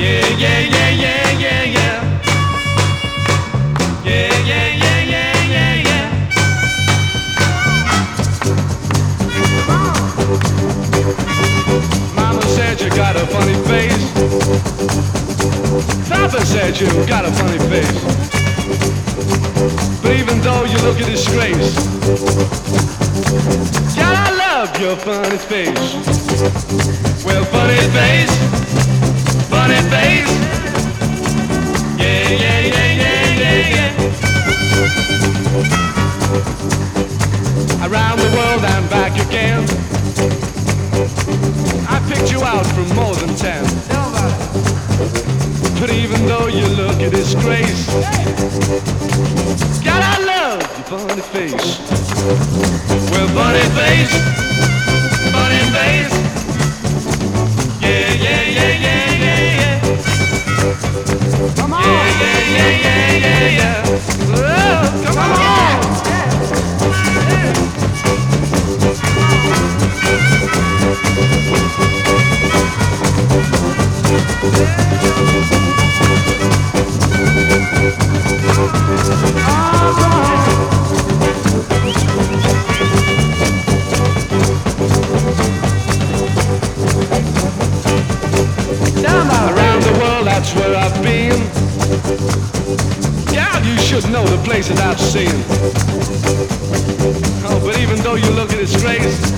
Yeah, yeah, yeah, yeah, yeah, yeah. Yeah, yeah, yeah, yeah, yeah, yeah. Mama said you got a funny face. Papa said you got a funny face. But even though you look a disgrace, God, I love your funny face. Well, funny face, funny face. Yeah, yeah, yeah, yeah, yeah, yeah. Around the world and back again. I picked you out from more than ten. But even though you look a disgrace, God, I love your funny face. Well, funny face, Around the world, that's where I've been. God, you should know the places I've seen. Oh, but even though you look a disgrace, God,